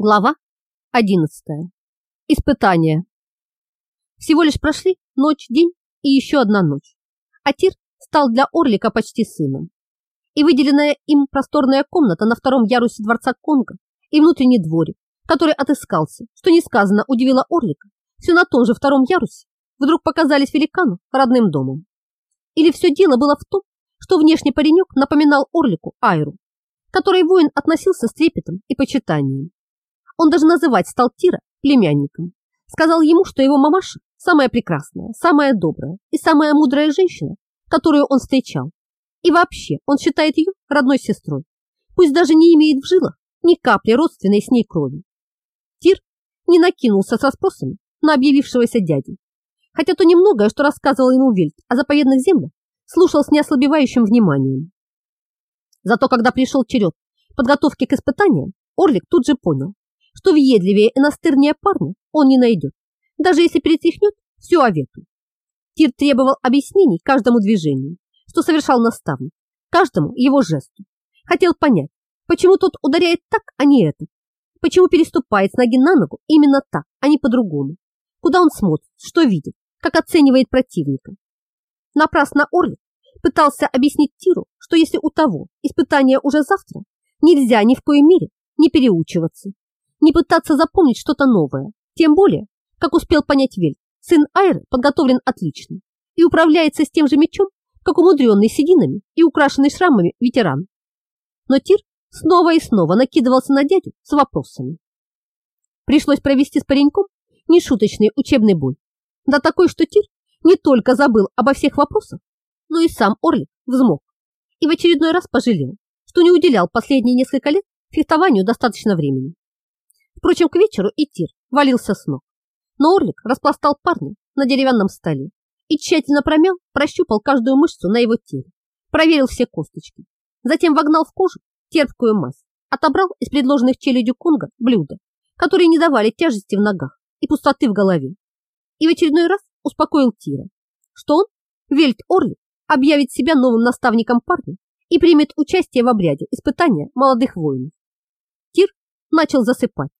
Глава 11. Испытание. Всего лишь прошли ночь, день и еще одна ночь. А Тир стал для Орлика почти сыном. И выделенная им просторная комната на втором ярусе дворца Конга и внутренний дворик, который отыскался, что несказанно удивило Орлика, все на том же втором ярусе, вдруг показались великану родным домом. Или все дело было в том, что внешний паренек напоминал Орлику Айру, которой воин относился с трепетом и почитанием. Он даже называть стал Тира племянником. Сказал ему, что его мамаша самая прекрасная, самая добрая и самая мудрая женщина, которую он встречал. И вообще он считает ее родной сестрой, пусть даже не имеет в жилах ни капли родственной с ней крови. Тир не накинулся со спросами на объявившегося дядю, хотя то немногое, что рассказывал ему Вильд о заповедных землях, слушал с неослабевающим вниманием. Зато когда пришел черед подготовки к испытаниям, Орлик тут же понял, что въедливее и настырнее парня он не найдет, даже если перетряхнет всю овету. Тир требовал объяснений каждому движению, что совершал наставник, каждому его жесту. Хотел понять, почему тот ударяет так, а не этот, почему переступает с ноги на ногу именно так, а не по-другому, куда он смотрит, что видит, как оценивает противника. Напрасно Орлик пытался объяснить Тиру, что если у того испытание уже завтра, нельзя ни в коей мере не переучиваться, не пытаться запомнить что-то новое. Тем более, как успел понять Вель, сын Айры подготовлен отлично и управляется с тем же мечом, как умудренный сединами и украшенный шрамами ветеран. Но Тир снова и снова накидывался на дядю с вопросами. Пришлось провести с пареньком нешуточный учебный бой. Да такой, что Тир не только забыл обо всех вопросах, но и сам Орлик взмок и в очередной раз пожалел, что не уделял последние несколько лет фехтованию достаточно времени. Впрочем, к вечеру и Тир валился с ног. Но Орлик распластал парня на деревянном столе и тщательно промял, прощупал каждую мышцу на его теле, проверил все косточки, затем вогнал в кожу терпкую мазь, отобрал из предложенных челюдью Конга блюда, которые не давали тяжести в ногах и пустоты в голове, и в очередной раз успокоил Тира, что он, Вельт Орлик, объявит себя новым наставником парня и примет участие в обряде испытания молодых воинов. Тир начал засыпать,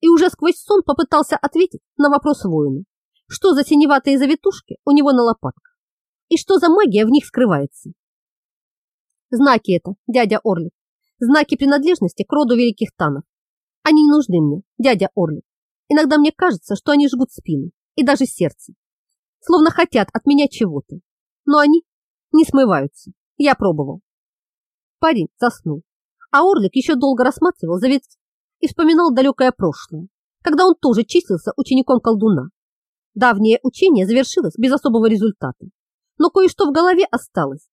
и уже сквозь сон попытался ответить на вопрос воина, что за синеватые завитушки у него на лопатках и что за магия в них скрывается. Знаки это, дядя Орлик, знаки принадлежности к роду великих танов. Они не нужны мне, дядя Орлик. Иногда мне кажется, что они жгут спину и даже сердце, словно хотят от меня чего-то. Но они не смываются. Я пробовал. Парень заснул, а Орлик еще долго рассматривал завитки и вспоминал далекое прошлое, когда он тоже числился учеником колдуна. Давнее учение завершилось без особого результата, но кое-что в голове осталось,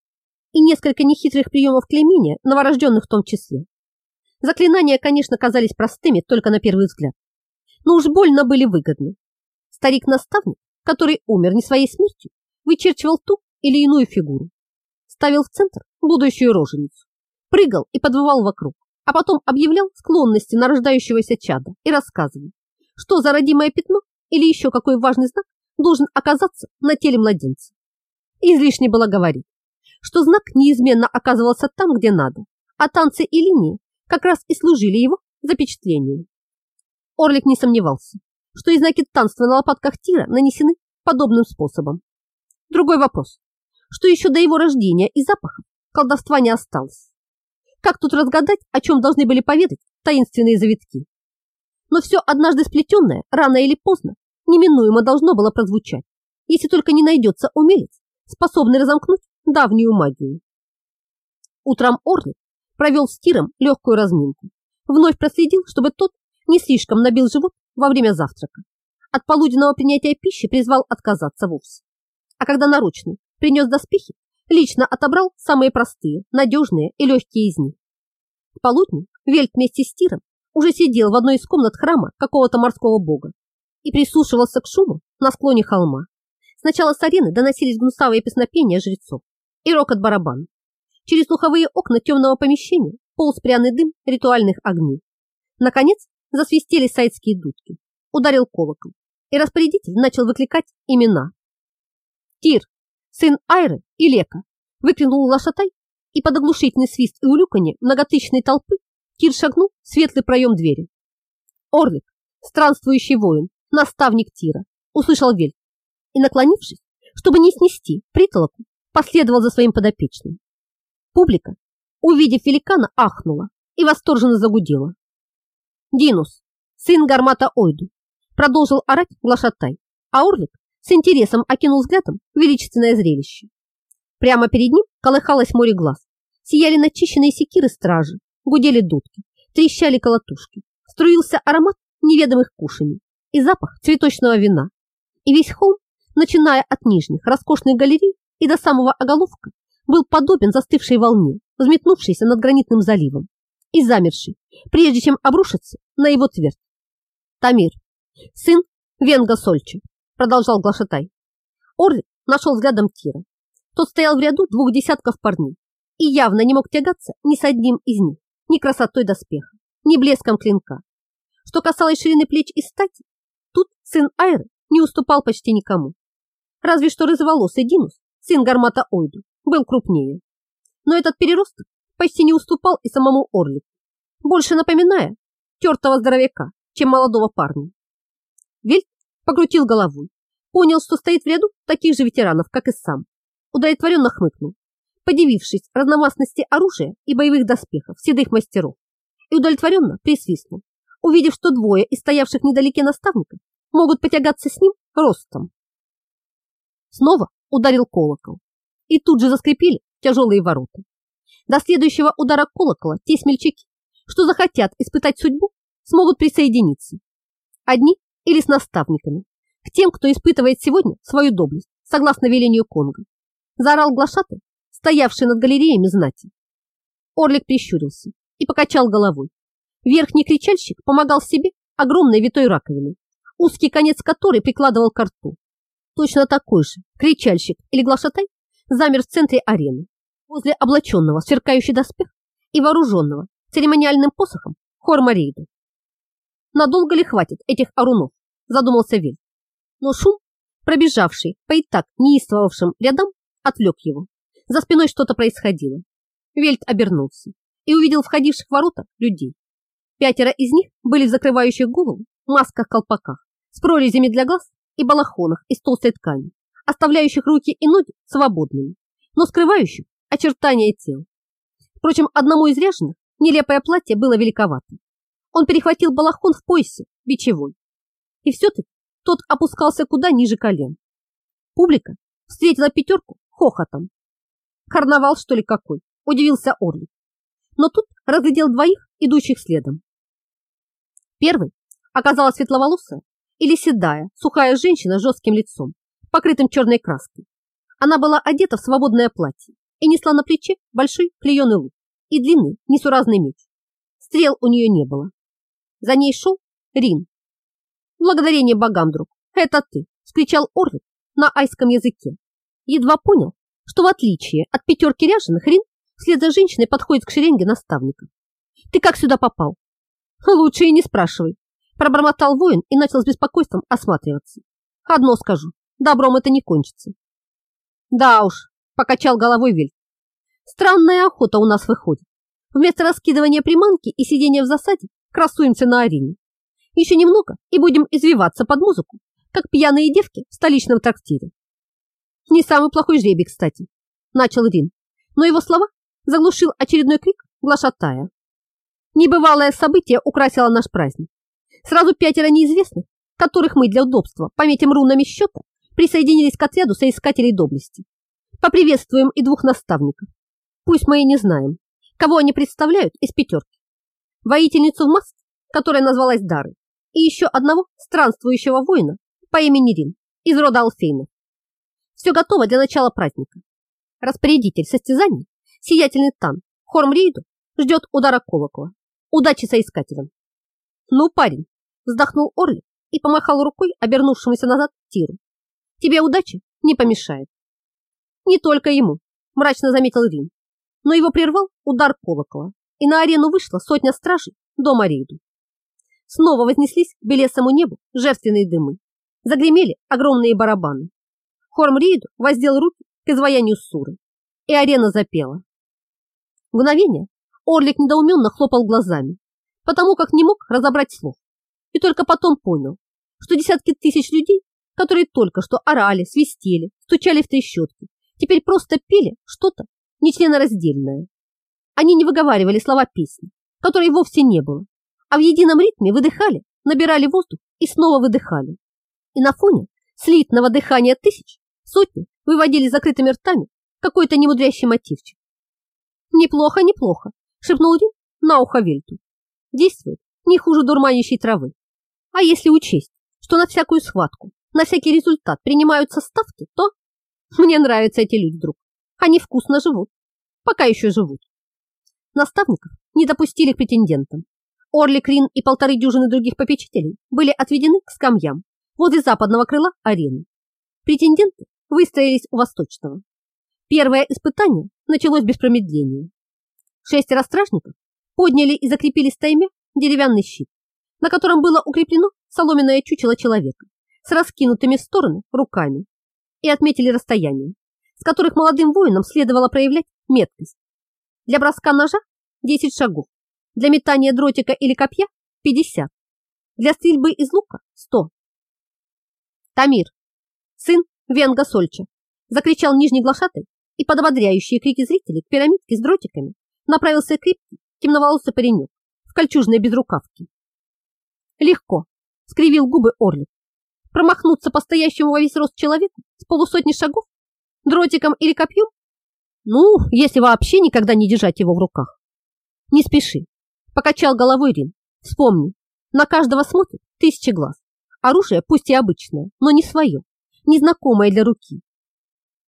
и несколько нехитрых приемов клеймения, новорожденных в том числе. Заклинания, конечно, казались простыми только на первый взгляд, но уж больно были выгодны. Старик-наставник, который умер не своей смертью, вычерчивал ту или иную фигуру, ставил в центр будущую роженицу, прыгал и подвывал вокруг, а потом объявлял склонности нарождающегося чада и рассказывал, что за родимое пятно или еще какой важный знак должен оказаться на теле младенца. Излишне было говорить, что знак неизменно оказывался там, где надо, а танцы и линии как раз и служили его запечатлению. Орлик не сомневался, что и знаки танства на лопатках Тира нанесены подобным способом. Другой вопрос, что еще до его рождения и запаха колдовства не осталось. Как тут разгадать, о чем должны были поведать таинственные завитки? Но все однажды сплетенное, рано или поздно, неминуемо должно было прозвучать, если только не найдется умелец, способный разомкнуть давнюю магию. Утром Орлик провел с Тиром легкую разминку, вновь проследил, чтобы тот не слишком набил живот во время завтрака. От полуденного принятия пищи призвал отказаться вовсе. А когда наручный принес доспехи, Лично отобрал самые простые, надежные и легкие из них. К полудню Вельт вместе с Тиром уже сидел в одной из комнат храма какого-то морского бога и прислушивался к шуму на склоне холма. Сначала с арены доносились гнусавые песнопения жрецов и рокот барабан. Через слуховые окна темного помещения полз пряный дым ритуальных огней. Наконец засвистели сайдские дудки, ударил колокол, и распорядитель начал выкликать имена. «Тир, сын Айры и Лека, выкрикнул лошатай, и под оглушительный свист и улюканье многотысячной толпы Кир шагнул в светлый проем двери. Орлик, странствующий воин, наставник Тира, услышал Вельт и, наклонившись, чтобы не снести притолоку, последовал за своим подопечным. Публика, увидев великана, ахнула и восторженно загудела. Динус, сын Гармата Ойду, продолжил орать глашатай, а Орлик с интересом окинул взглядом величественное зрелище. Прямо перед ним колыхалось море глаз, сияли начищенные секиры стражи, гудели дудки, трещали колотушки, струился аромат неведомых кушаний и запах цветочного вина. И весь холм, начиная от нижних роскошных галерей и до самого оголовка, был подобен застывшей волне, взметнувшейся над гранитным заливом и замершей, прежде чем обрушиться на его твердь. Тамир, сын Венга Сольчи, продолжал Глашатай. Орлик нашел взглядом Тира. Тот стоял в ряду двух десятков парней и явно не мог тягаться ни с одним из них, ни красотой доспеха, ни блеском клинка. Что касалось ширины плеч и стати, тут сын Айры не уступал почти никому. Разве что рыжеволосый Динус, сын Гармата Ойду, был крупнее. Но этот переросток почти не уступал и самому Орлику, больше напоминая тертого здоровяка, чем молодого парня. Вельт покрутил головой, понял, что стоит в ряду таких же ветеранов, как и сам. Удовлетворенно хмыкнул, подивившись разновластности оружия и боевых доспехов седых мастеров, и удовлетворенно присвистнул, увидев, что двое из стоявших недалеке наставников могут потягаться с ним ростом. Снова ударил колокол, и тут же заскрипели тяжелые ворота. До следующего удара колокола те смельчаки, что захотят испытать судьбу, смогут присоединиться. Одни или с наставниками, к тем, кто испытывает сегодня свою доблесть, согласно велению Конга. Заорал глашатый, стоявший над галереями знати. Орлик прищурился и покачал головой. Верхний кричальщик помогал себе огромной витой раковиной, узкий конец которой прикладывал к рту. Точно такой же кричальщик или глашатай замер в центре арены, возле облаченного сверкающий доспех и вооруженного церемониальным посохом Хормарейда. Надолго ли хватит этих орунов? Задумался Виль. Но шум, пробежавший по и так неистовавшим рядам, отвлек его. За спиной что-то происходило. Вельт обернулся и увидел входивших в ворота людей. Пятеро из них были в закрывающих голову масках-колпаках с прорезями для глаз и балахонах из толстой ткани, оставляющих руки и ноги свободными, но скрывающих очертания тел. Впрочем, одному из ряженых нелепое платье было великовато. Он перехватил балахон в поясе, бичевой. И все-таки тот опускался куда ниже колен. Публика встретила пятерку хохотом. Карнавал, что ли, какой? Удивился Орлик. Но тут разглядел двоих, идущих следом. Первый оказалась светловолосая или седая, сухая женщина с жестким лицом, покрытым черной краской. Она была одета в свободное платье и несла на плече большой клееный лук и длинный несуразный меч. Стрел у нее не было. За ней шел Рин. «Благодарение богам, друг, это ты!» – скричал Орлик на айском языке. Едва понял, что в отличие от пятерки ряженых, Рин вслед за женщиной подходит к шеренге наставника. «Ты как сюда попал?» «Лучше и не спрашивай», – пробормотал воин и начал с беспокойством осматриваться. «Одно скажу, добром это не кончится». «Да уж», – покачал головой Вильд. «Странная охота у нас выходит. Вместо раскидывания приманки и сидения в засаде красуемся на арене. Еще немного и будем извиваться под музыку, как пьяные девки в столичном трактире. Не самый плохой жребий, кстати, начал Рин, но его слова заглушил очередной крик глашатая. Небывалое событие украсило наш праздник. Сразу пятеро неизвестных, которых мы для удобства пометим рунами счета, присоединились к отряду соискателей доблести. Поприветствуем и двух наставников. Пусть мы и не знаем, кого они представляют из пятерки воительницу в маске, которая назвалась Дарой, и еще одного странствующего воина по имени Рин из рода Алфейна. Все готово для начала праздника. Распорядитель состязаний, сиятельный Тан, Хормрейду, ждет удара колокола. Удачи соискателям. Ну, парень, вздохнул Орли и помахал рукой обернувшемуся назад Тиру. Тебе удачи не помешает. Не только ему, мрачно заметил Рин, но его прервал удар колокола, и на арену вышла сотня стражей дома рейду. Снова вознеслись к белесому небу жертвенные дымы. Загремели огромные барабаны. Хорм Рейду воздел руки к изваянию Суры, и арена запела. Мгновение Орлик недоуменно хлопал глазами, потому как не мог разобрать слов. и только потом понял, что десятки тысяч людей, которые только что орали, свистели, стучали в трещотки, теперь просто пели что-то нечленораздельное. Они не выговаривали слова песни, которой вовсе не было, а в едином ритме выдыхали, набирали воздух и снова выдыхали. И на фоне слитного дыхания тысяч сотни выводили закрытыми ртами какой-то немудрящий мотивчик. «Неплохо, неплохо», — шепнул Рин на ухо Вельту. «Действует не хуже дурманящей травы. А если учесть, что на всякую схватку, на всякий результат принимаются ставки, то... Мне нравятся эти люди, друг. Они вкусно живут. Пока еще живут. Наставников не допустили к претендентам. Орли Крин и полторы дюжины других попечителей были отведены к скамьям возле западного крыла арены. Претенденты выстроились у восточного. Первое испытание началось без промедления. Шестеро стражников подняли и закрепили стаймя деревянный щит, на котором было укреплено соломенное чучело человека с раскинутыми в стороны руками и отметили расстояние, с которых молодым воинам следовало проявлять меткость. Для броска ножа 10 шагов, для метания дротика или копья 50, для стрельбы из лука 100. Тамир, сын Венга Сольча, закричал нижний глашатай и под ободряющие крики зрителей к пирамидке с дротиками направился крепкий темноволосый паренек в кольчужной безрукавке. Легко, скривил губы Орлик. Промахнуться по стоящему во весь рост человеку с полусотни шагов? Дротиком или копьем? Ну, если вообще никогда не держать его в руках. Не спеши, покачал головой Рин. Вспомни, на каждого смотрит тысячи глаз. Оружие пусть и обычное, но не свое, незнакомое для руки.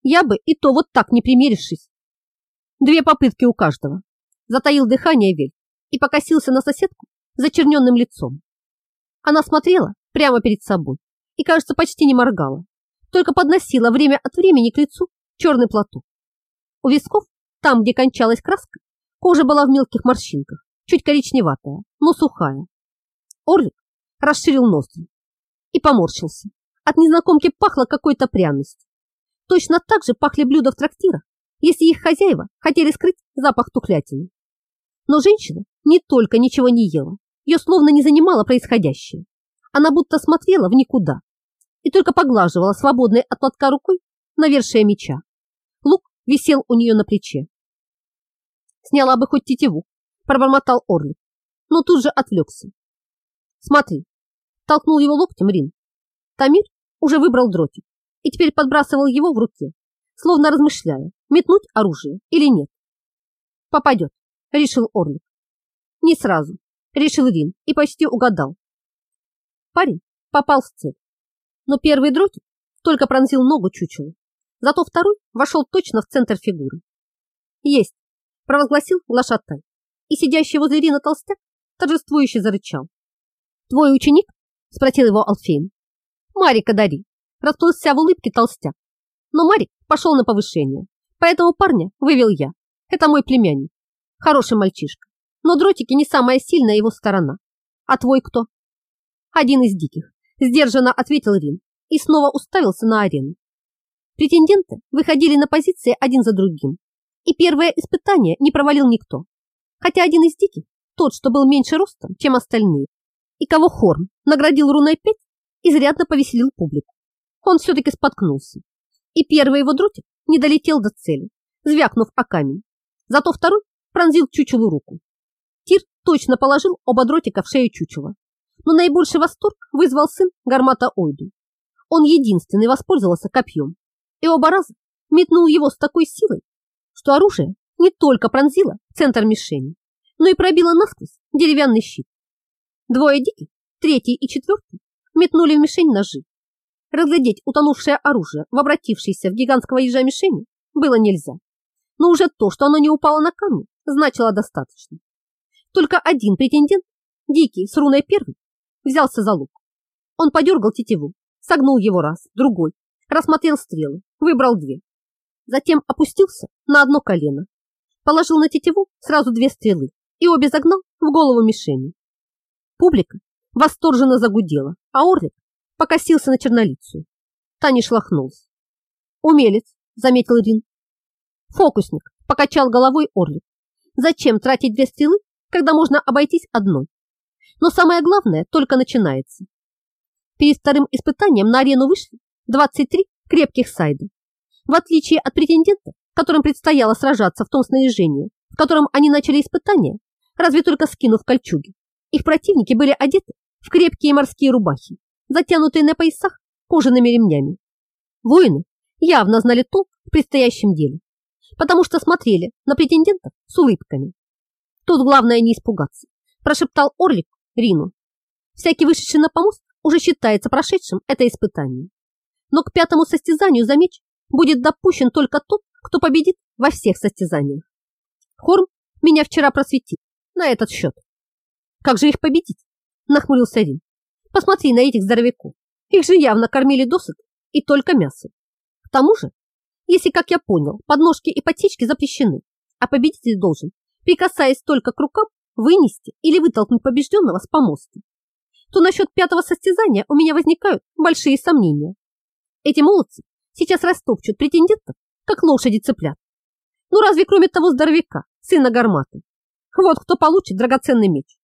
Я бы и то вот так не примерившись. Две попытки у каждого. Затаил дыхание Вель и покосился на соседку зачерненным лицом. Она смотрела прямо перед собой и, кажется, почти не моргала, только подносила время от времени к лицу черный платок. У висков, там, где кончалась краска, кожа была в мелких морщинках, чуть коричневатая, но сухая. Орлик расширил ноздри и поморщился. От незнакомки пахло какой-то пряностью. Точно так же пахли блюда в трактирах, если их хозяева хотели скрыть запах тухлятины. Но женщина не только ничего не ела, ее словно не занимало происходящее. Она будто смотрела в никуда и только поглаживала свободной от платка рукой навершие меча. Лук висел у нее на плече. Сняла бы хоть тетиву, пробормотал Орлик, но тут же отвлекся. Смотри, толкнул его локтем Рин. Тамир уже выбрал дротик и теперь подбрасывал его в руке, словно размышляя, метнуть оружие или нет. Попадет, решил Орлик. Не сразу, решил Рин и почти угадал. Парень попал в цель, но первый дротик только пронзил ногу чучелу, зато второй вошел точно в центр фигуры. Есть, провозгласил глашатай, и сидящий возле Рина толстяк торжествующе зарычал. Твой ученик? спросил его Алфейн. Марика дари, расплылся в улыбке толстяк. Но Марик пошел на повышение, поэтому парня вывел я. Это мой племянник, хороший мальчишка но дротики не самая сильная его сторона. А твой кто? Один из диких, сдержанно ответил Рин и снова уставился на арену. Претенденты выходили на позиции один за другим, и первое испытание не провалил никто. Хотя один из диких, тот, что был меньше ростом, чем остальные, и кого Хорн наградил руной пять, изрядно повеселил публику. Он все-таки споткнулся, и первый его дротик не долетел до цели, звякнув о камень. Зато второй пронзил чучелу руку. Тир точно положил оба дротика в шею чучела. Но наибольший восторг вызвал сын Гармата Ойду. Он единственный воспользовался копьем и оба раза метнул его с такой силой, что оружие не только пронзило центр мишени, но и пробило насквозь деревянный щит. Двое диких, третий и четвертый, метнули в мишень ножи. Разглядеть утонувшее оружие в обратившейся в гигантского ежа мишени было нельзя. Но уже то, что оно не упало на камни, значило достаточно. Только один претендент, дикий, с руной первый, взялся за лук. Он подергал тетиву, согнул его раз, другой, рассмотрел стрелы, выбрал две. Затем опустился на одно колено, положил на тетиву сразу две стрелы и обе загнал в голову мишени. Публика восторженно загудела, а Орлик покосился на чернолицую. Та не шлахнулась. «Умелец», — заметил Рин. «Фокусник», — покачал головой Орлик. «Зачем тратить две стрелы когда можно обойтись одной. Но самое главное только начинается. Перед вторым испытанием на арену вышли 23 крепких сайда. В отличие от претендентов, которым предстояло сражаться в том снаряжении, в котором они начали испытания, разве только скинув кольчуги, их противники были одеты в крепкие морские рубахи, затянутые на поясах кожаными ремнями. Воины явно знали толк в предстоящем деле, потому что смотрели на претендентов с улыбками. Тут главное не испугаться, прошептал Орлик Рину. Всякий вышедший на помост уже считается прошедшим это испытание. Но к пятому состязанию за меч будет допущен только тот, кто победит во всех состязаниях. Хорм меня вчера просветил на этот счет. Как же их победить? Нахмурился Рин. Посмотри на этих здоровяков. Их же явно кормили досыта и только мясо. К тому же, если, как я понял, подножки и подсечки запрещены, а победитель должен, прикасаясь только к рукам, вынести или вытолкнуть побежденного с помоста, то насчет пятого состязания у меня возникают большие сомнения. Эти молодцы сейчас растопчут претендентов, как лошади цыплят. Ну разве кроме того здоровяка, сына Гарматы? Вот кто получит драгоценный меч.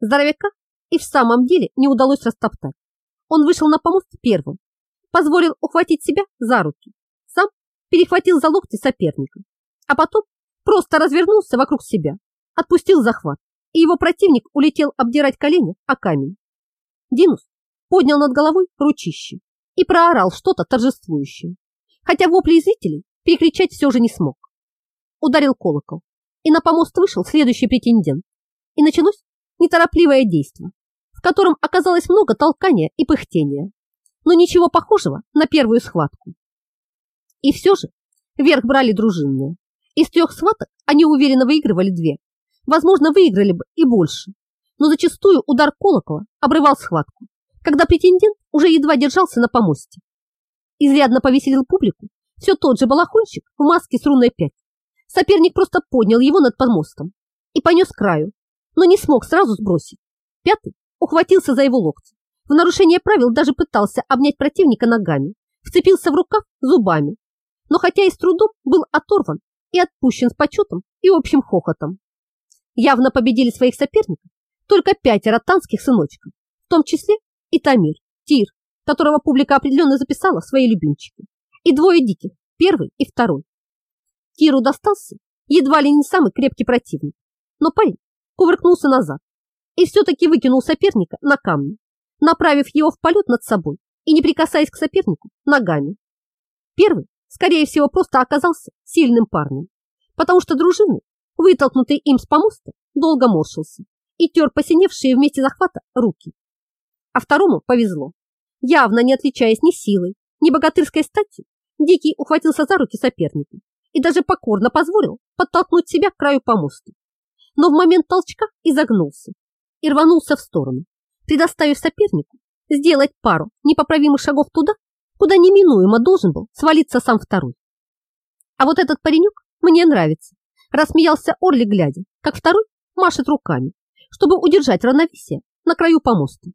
Здоровяка и в самом деле не удалось растоптать. Он вышел на помост первым, позволил ухватить себя за руки, сам перехватил за локти соперника, а потом просто развернулся вокруг себя, отпустил захват, и его противник улетел обдирать колени о камень. Динус поднял над головой ручище и проорал что-то торжествующее, хотя вопли зрителей перекричать все же не смог. Ударил колокол, и на помост вышел следующий претендент, и началось неторопливое действие, в котором оказалось много толкания и пыхтения, но ничего похожего на первую схватку. И все же вверх брали дружинные. Из трех схваток они уверенно выигрывали две. Возможно, выиграли бы и больше. Но зачастую удар колокола обрывал схватку, когда претендент уже едва держался на помосте. Изрядно повеселил публику все тот же балахончик в маске с руной 5. Соперник просто поднял его над помостом и понес к краю, но не смог сразу сбросить. Пятый ухватился за его локти. В нарушение правил даже пытался обнять противника ногами, вцепился в рукав зубами, но хотя и с трудом был оторван и отпущен с почетом и общим хохотом. Явно победили своих соперников только пятеро танских сыночков, в том числе и Тамир, Тир, которого публика определенно записала свои любимчики, и двое диких, первый и второй. Тиру достался едва ли не самый крепкий противник, но парень кувыркнулся назад и все-таки выкинул соперника на камни, направив его в полет над собой и не прикасаясь к сопернику ногами. Первый, скорее всего, просто оказался сильным парнем, потому что дружины, вытолкнутый им с помоста, долго морщился и тер посиневшие вместе захвата руки. А второму повезло. Явно не отличаясь ни силой, ни богатырской статью, Дикий ухватился за руки соперника и даже покорно позволил подтолкнуть себя к краю помоста но в момент толчка изогнулся и рванулся в сторону, предоставив сопернику сделать пару непоправимых шагов туда, куда неминуемо должен был свалиться сам второй. А вот этот паренек мне нравится, рассмеялся Орли, глядя, как второй машет руками, чтобы удержать равновесие на краю помоста.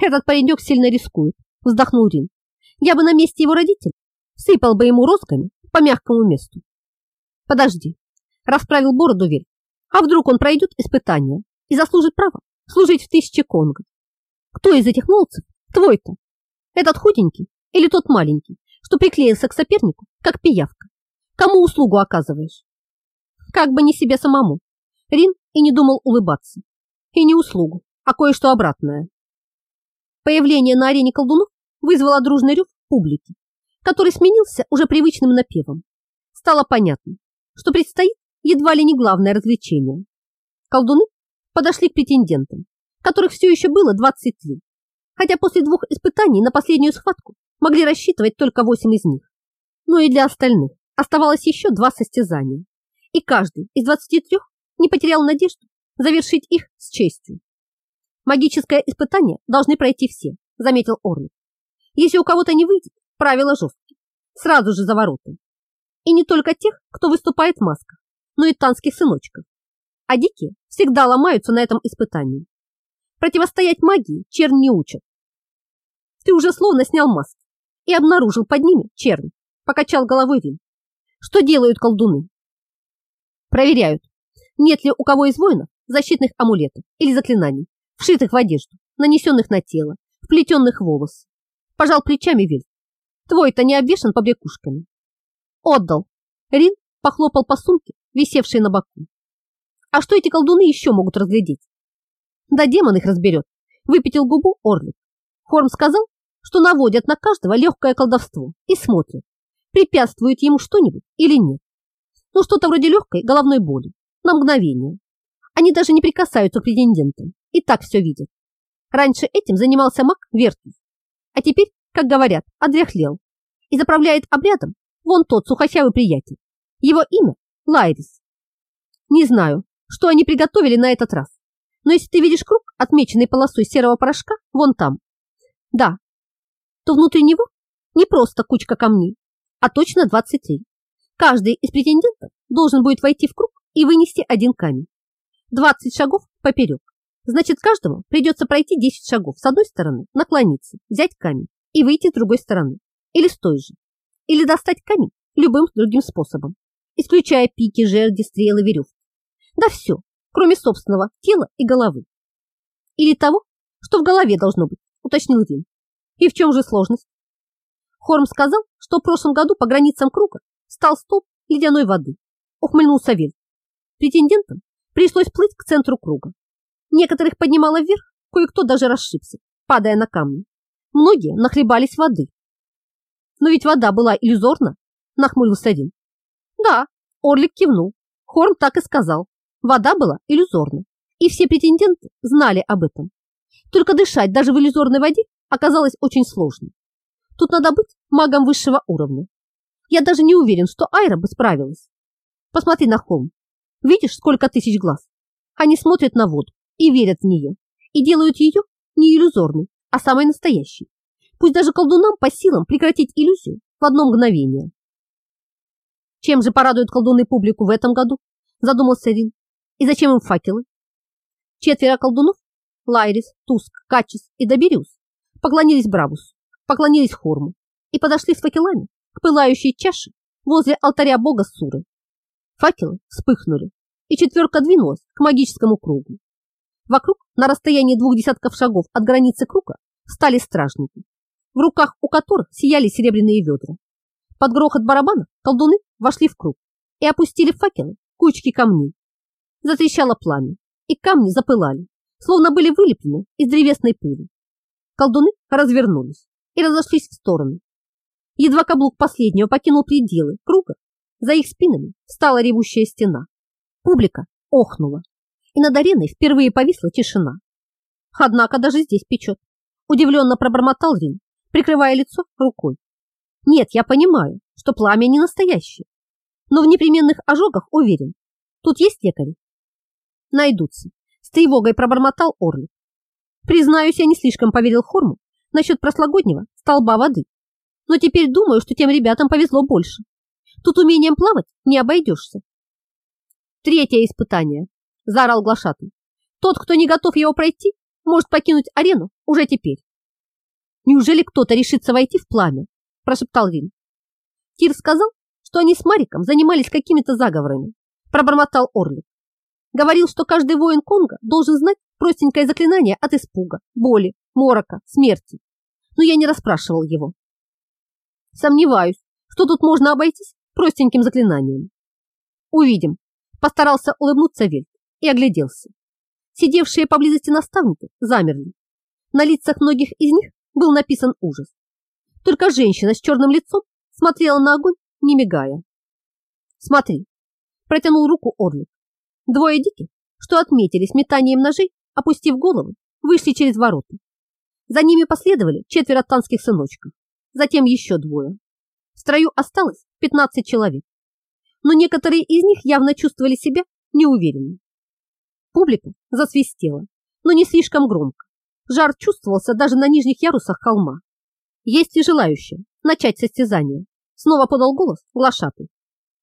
Этот паренек сильно рискует, вздохнул Рин. Я бы на месте его родителей сыпал бы ему розгами по мягкому месту. Подожди, расправил бороду Вель а вдруг он пройдет испытание и заслужит право служить в тысяче конго? Кто из этих молодцев твой-то? Этот худенький или тот маленький, что приклеился к сопернику, как пиявка? Кому услугу оказываешь? Как бы не себе самому. Рин и не думал улыбаться. И не услугу, а кое-что обратное. Появление на арене колдунов вызвало дружный рев публики, который сменился уже привычным напевом. Стало понятно, что предстоит едва ли не главное развлечение. Колдуны подошли к претендентам, которых все еще было 23, хотя после двух испытаний на последнюю схватку могли рассчитывать только 8 из них. Но и для остальных оставалось еще два состязания, и каждый из 23 не потерял надежду завершить их с честью. Магическое испытание должны пройти все, заметил Орлик. Если у кого-то не выйдет, правила жесткие, сразу же за ворота. И не только тех, кто выступает в масках, но и танских сыночков. А дикие всегда ломаются на этом испытании. Противостоять магии чернь не учат. Ты уже словно снял маски и обнаружил под ними чернь, покачал головой Вин. Что делают колдуны? Проверяют, нет ли у кого из воинов защитных амулетов или заклинаний, вшитых в одежду, нанесенных на тело, вплетенных в волосы. Пожал плечами Виль. Твой-то не обвешан побрякушками. Отдал. Рин похлопал по сумке, висевшей на боку. А что эти колдуны еще могут разглядеть? Да демон их разберет, выпятил губу Орлик. Хорм сказал, что наводят на каждого легкое колдовство и смотрят, препятствует ему что-нибудь или нет. Ну, что-то вроде легкой головной боли, на мгновение. Они даже не прикасаются к претендентам и так все видят. Раньше этим занимался маг Вертус, а теперь, как говорят, одряхлел и заправляет обрядом вон тот сухощавый приятель. Его имя Лайрис. Не знаю, что они приготовили на этот раз, но если ты видишь круг, отмеченный полосой серого порошка, вон там, да, то внутри него не просто кучка камней, а точно 23. Каждый из претендентов должен будет войти в круг и вынести один камень. 20 шагов поперек. Значит, каждому придется пройти 10 шагов с одной стороны, наклониться, взять камень и выйти с другой стороны. Или с той же. Или достать камень любым другим способом, исключая пики, жерди, стрелы, веревки. Да все, кроме собственного тела и головы. Или того, что в голове должно быть, уточнил Рин. И в чем же сложность? Хорм сказал, что в прошлом году по границам круга стал столб ледяной воды. Ухмыльнулся Вель. Претендентам пришлось плыть к центру круга. Некоторых поднимало вверх, кое-кто даже расшибся, падая на камни. Многие нахлебались воды. Но ведь вода была иллюзорна, нахмурился Вин. Да, Орлик кивнул. Хорм так и сказал. Вода была иллюзорна. И все претенденты знали об этом. Только дышать даже в иллюзорной воде оказалось очень сложно. Тут надо быть магом высшего уровня. Я даже не уверен, что Айра бы справилась. Посмотри на холм. Видишь, сколько тысяч глаз? Они смотрят на воду и верят в нее, и делают ее не иллюзорной, а самой настоящей. Пусть даже колдунам по силам прекратить иллюзию в одно мгновение. Чем же порадуют колдуны публику в этом году? Задумался Рин. И зачем им факелы? Четверо колдунов, Лайрис, Туск, Качис и Добериус, поклонились Брабусу поклонились Хорму и подошли с факелами к пылающей чаше возле алтаря бога Суры. Факелы вспыхнули, и четверка двинулась к магическому кругу. Вокруг, на расстоянии двух десятков шагов от границы круга, стали стражники, в руках у которых сияли серебряные ведра. Под грохот барабана колдуны вошли в круг и опустили факелы кучки камней. Затрещало пламя, и камни запылали, словно были вылеплены из древесной пыли. Колдуны развернулись и разошлись в стороны. Едва каблук последнего покинул пределы круга, за их спинами стала ревущая стена. Публика охнула, и над ареной впервые повисла тишина. Однако даже здесь печет. Удивленно пробормотал Рин, прикрывая лицо рукой. Нет, я понимаю, что пламя не настоящее, но в непременных ожогах уверен. Тут есть лекари? Найдутся. С тревогой пробормотал Орлик. Признаюсь, я не слишком поверил Хорму насчет прошлогоднего столба воды. Но теперь думаю, что тем ребятам повезло больше. Тут умением плавать не обойдешься. Третье испытание, заорал глашатый. Тот, кто не готов его пройти, может покинуть арену уже теперь. Неужели кто-то решится войти в пламя? Прошептал Вин. Кир сказал, что они с Мариком занимались какими-то заговорами. Пробормотал Орлик. Говорил, что каждый воин Конга должен знать простенькое заклинание от испуга, боли, морока, смерти но я не расспрашивал его. Сомневаюсь, что тут можно обойтись простеньким заклинанием. Увидим. Постарался улыбнуться Вельт и огляделся. Сидевшие поблизости наставники замерли. На лицах многих из них был написан ужас. Только женщина с черным лицом смотрела на огонь, не мигая. «Смотри!» – протянул руку Орлик. Двое диких, что отметились метанием ножей, опустив головы, вышли через ворота. За ними последовали четверо танских сыночков, затем еще двое. В строю осталось 15 человек, но некоторые из них явно чувствовали себя неуверенно. Публика засвистела, но не слишком громко. Жар чувствовался даже на нижних ярусах холма. Есть и желающие начать состязание. Снова подал голос глашатый.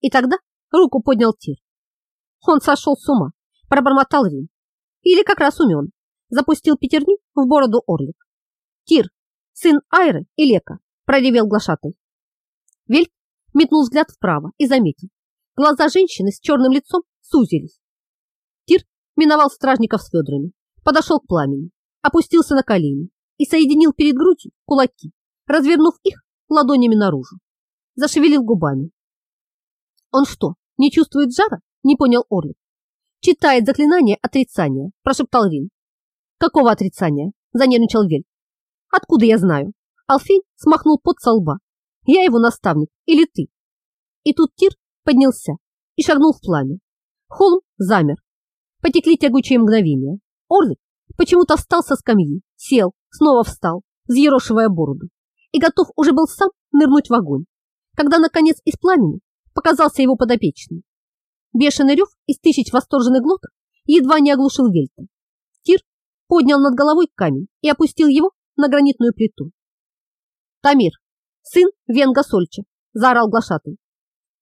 И тогда руку поднял Тир. Он сошел с ума, пробормотал Рин. Или как раз умен. Запустил пятерню в бороду Орлик. Тир, сын Айры и Лека, проревел глашатай. Вельт метнул взгляд вправо и заметил. Глаза женщины с черным лицом сузились. Миновал стражников с ведрами, подошел к пламени, опустился на колени и соединил перед грудью кулаки, развернув их ладонями наружу. Зашевелил губами. Он что, не чувствует жара? Не понял Орлик. Читает заклинание отрицания, прошептал Вин. Какого отрицания? Занервничал Вель. Откуда я знаю? Алфей смахнул пот со лба. Я его наставник или ты? И тут Тир поднялся и шагнул в пламя. Холм замер. Потекли тягучие мгновения. Орлик почему-то встал со скамьи, сел, снова встал, взъерошивая бороду, и готов уже был сам нырнуть в огонь, когда, наконец, из пламени показался его подопечный. Бешеный рев из тысяч восторженных глоток едва не оглушил Вельта. Тир поднял над головой камень и опустил его на гранитную плиту. «Тамир, сын Венга Сольча!» – заорал глашатый.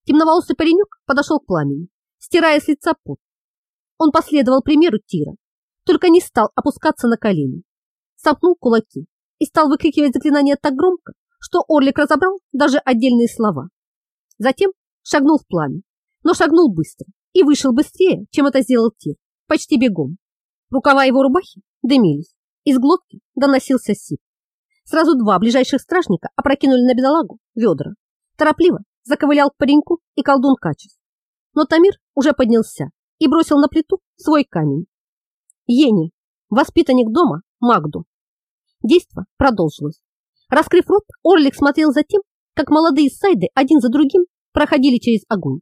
Темноволосый паренек подошел к пламени, стирая с лица пот. Он последовал примеру Тира, только не стал опускаться на колени. Сомкнул кулаки и стал выкрикивать заклинания так громко, что Орлик разобрал даже отдельные слова. Затем шагнул в пламя, но шагнул быстро и вышел быстрее, чем это сделал Тир, почти бегом. Рукава его рубахи дымились, из глотки доносился сип. Сразу два ближайших стражника опрокинули на бедолагу ведра. Торопливо заковылял к пареньку и колдун Качес. Но Тамир уже поднялся и бросил на плиту свой камень. Ени, воспитанник дома, Магду. Действо продолжилось. Раскрыв рот, Орлик смотрел за тем, как молодые сайды один за другим проходили через огонь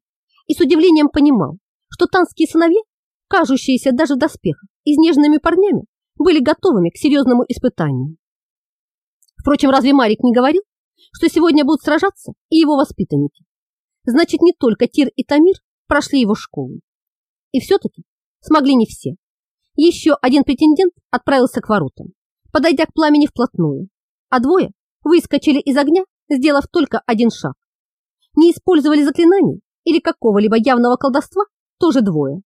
и с удивлением понимал, что танские сыновья, кажущиеся даже в доспехах и парнями, были готовыми к серьезному испытанию. Впрочем, разве Марик не говорил, что сегодня будут сражаться и его воспитанники? Значит, не только Тир и Тамир прошли его школу. И все-таки смогли не все. Еще один претендент отправился к воротам, подойдя к пламени вплотную, а двое выскочили из огня, сделав только один шаг. Не использовали заклинаний или какого-либо явного колдовства тоже двое.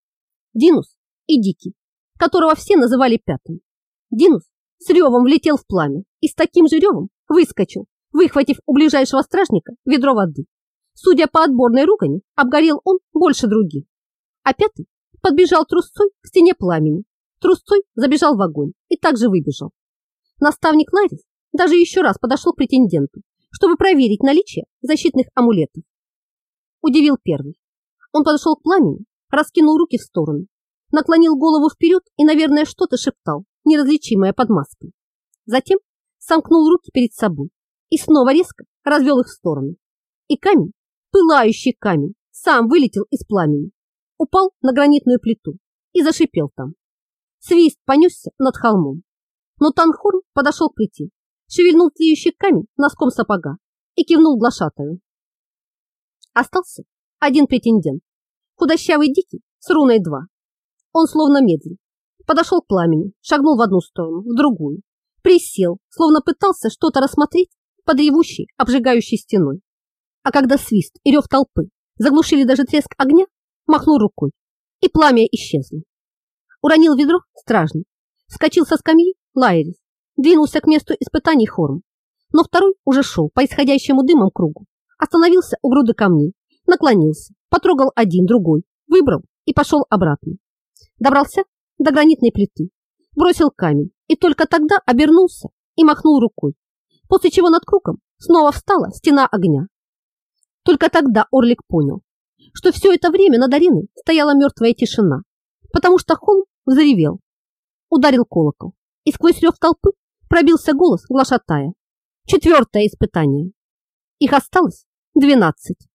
Динус и Дикий, которого все называли пятым. Динус с ревом влетел в пламя и с таким же ревом выскочил, выхватив у ближайшего стражника ведро воды. Судя по отборной ругани, обгорел он больше других. А пятый подбежал трусцой к стене пламени, трусцой забежал в огонь и также выбежал. Наставник Ларис даже еще раз подошел к претенденту, чтобы проверить наличие защитных амулетов удивил первый. Он подошел к пламени, раскинул руки в стороны, наклонил голову вперед и, наверное, что-то шептал, неразличимое под маской. Затем сомкнул руки перед собой и снова резко развел их в стороны. И камень, пылающий камень, сам вылетел из пламени, упал на гранитную плиту и зашипел там. Свист понесся над холмом. Но Танхорн подошел к плите, шевельнул тлеющий камень носком сапога и кивнул глашатаю. Остался один претендент, худощавый дикий с руной два. Он словно медлил, подошел к пламени, шагнул в одну сторону, в другую, присел, словно пытался что-то рассмотреть под ревущей, обжигающей стеной. А когда свист и рев толпы заглушили даже треск огня, махнул рукой, и пламя исчезло. Уронил ведро стражник, вскочил со скамьи Лайрис, двинулся к месту испытаний Хорм, но второй уже шел по исходящему дымом кругу, остановился у груды камней, наклонился, потрогал один, другой, выбрал и пошел обратно. Добрался до гранитной плиты, бросил камень. И только тогда обернулся и махнул рукой, после чего над кругом снова встала стена огня. Только тогда Орлик понял, что все это время над ареной стояла мертвая тишина, потому что холм взревел, ударил колокол, и сквозь рев толпы пробился голос глашатая. Четвертое испытание. Их осталось двенадцать.